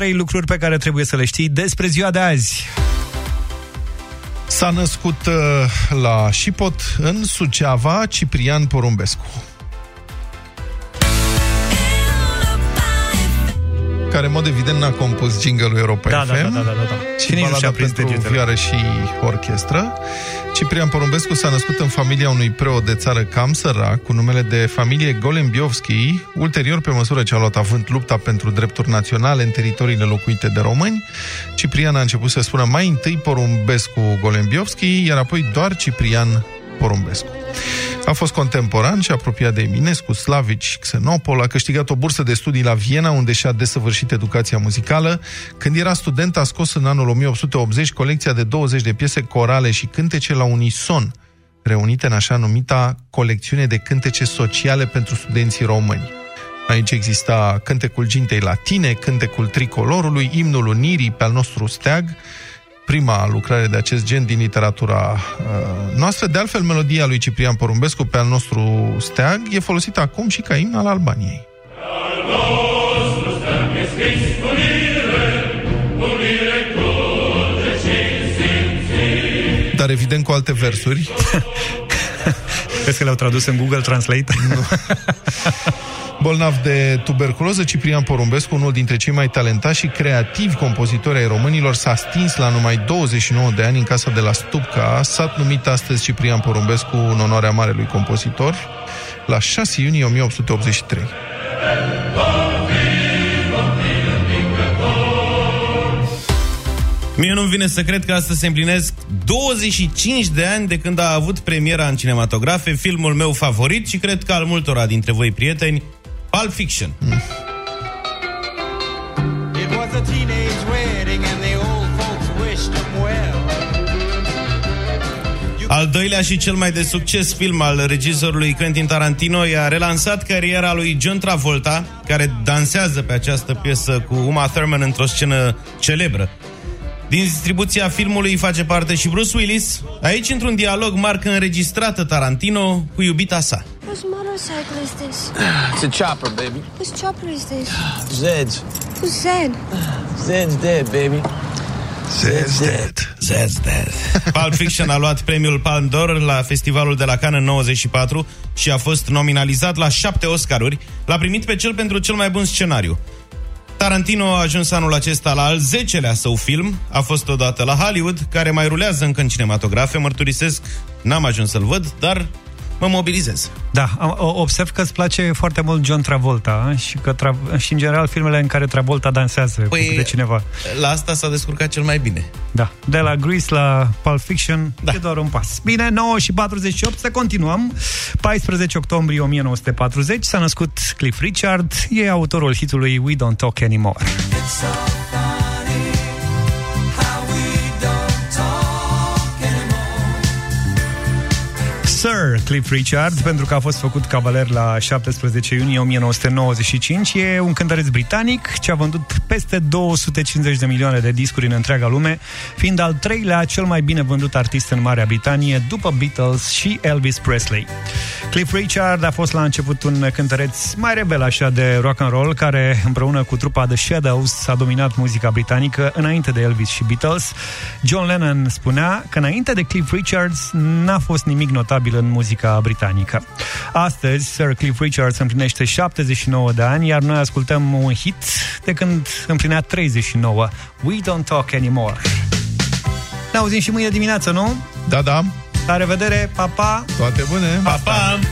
trei lucruri pe care trebuie să le știi despre ziua de azi. S-a născut uh, la Șipot, în Suceava, Ciprian Porumbescu. Care, în mod evident, n-a compus jingle-ul Europa Da, FM. da, da, da, da, da. Și Și nici nu balada și-a prins pentru degetele. vioară și orchestră. Ciprian Porumbescu s-a născut în familia unui preot de țară cam sărac, cu numele de familie Golembiovski. Ulterior, pe măsură ce a luat avânt lupta pentru drepturi naționale în teritoriile locuite de români, Ciprian a început să spună mai întâi Porumbescu Golembiovski, iar apoi doar Ciprian Porumbescu. A fost contemporan și apropiat de Eminescu, Slavici, Xenopol, a câștigat o bursă de studii la Viena, unde și-a desăvârșit educația muzicală. Când era student, a scos în anul 1880 colecția de 20 de piese corale și cântece la unison, reunite în așa numita colecțiune de cântece sociale pentru studenții români. Aici exista cântecul gintei latine, cântecul tricolorului, imnul unirii pe al nostru steag, prima lucrare de acest gen din literatura uh, noastră. De altfel, melodia lui Ciprian Porumbescu pe al nostru steag e folosită acum și ca imn al Albaniei. Dar evident cu alte versuri. Crezi că le-au tradus în Google Translate? Nu. Bolnav de tuberculoză, Ciprian Porumbescu, unul dintre cei mai talentați și creativi compozitori ai românilor, s-a stins la numai 29 de ani în casa de la Stupca, sat numit astăzi Ciprian Porumbescu în onoarea marelui compozitor, la 6 iunie 1883. Mie nu-mi vine să cred că astăzi se împlinesc 25 de ani de când a avut premiera în cinematografe filmul meu favorit și cred că al multora dintre voi prieteni, Pulp Fiction. It was a teenage wedding and the old folks wished him well. Al doilea și cel mai de succes film al regizorului Quentin Tarantino i-a relansat cariera lui John Travolta, care dansează pe această piesă cu Uma Thurman într-o scenă celebră. Din distribuția filmului face parte și Bruce Willis, aici într-un dialog marcă înregistrată Tarantino cu iubita sa. Whose motorcycle is this? It's a chopper, baby. Whose chopper is this? Zed's. Who's Zed? Zed's dead, baby. Zed's dead. Zed's dead. Pulp Fiction a luat premiul Palme d'Or la festivalul de la Cannes în 94 și a fost nominalizat la șapte Oscaruri. L-a primit pe cel pentru cel mai bun scenariu. Tarantino a ajuns anul acesta la al 10-lea său film, a fost odată la Hollywood, care mai rulează încă în cinematografe, mărturisesc, n-am ajuns să-l văd, dar mă mobilizez. Da, am- o- observ că îți place foarte mult John Travolta și că tra- și în general filmele în care Travolta dansează păi, cu câte cineva. La asta s-a descurcat cel mai bine. Da, de la Grease la Pulp Fiction da. e doar un pas. Bine, 9 și 48, să continuăm. 14 octombrie 1940 s-a născut Cliff Richard, e autorul hitului We Don't Talk Anymore. Sir Cliff Richard, pentru că a fost făcut cavaler la 17 iunie 1995, e un cântăreț britanic ce a vândut peste 250 de milioane de discuri în întreaga lume, fiind al treilea cel mai bine vândut artist în Marea Britanie, după Beatles și Elvis Presley. Cliff Richard a fost la început un cântăreț mai rebel așa de rock and roll, care împreună cu trupa The Shadows a dominat muzica britanică înainte de Elvis și Beatles. John Lennon spunea că înainte de Cliff Richards n-a fost nimic notabil în muzica britanică. Astăzi, Sir Cliff Richards împlinește 79 de ani, iar noi ascultăm un hit de când împlinea 39, We Don't Talk Anymore. Ne auzim și mâine dimineață, nu? Da, da. La revedere, pa, pa! Toate bune! Pa, pa!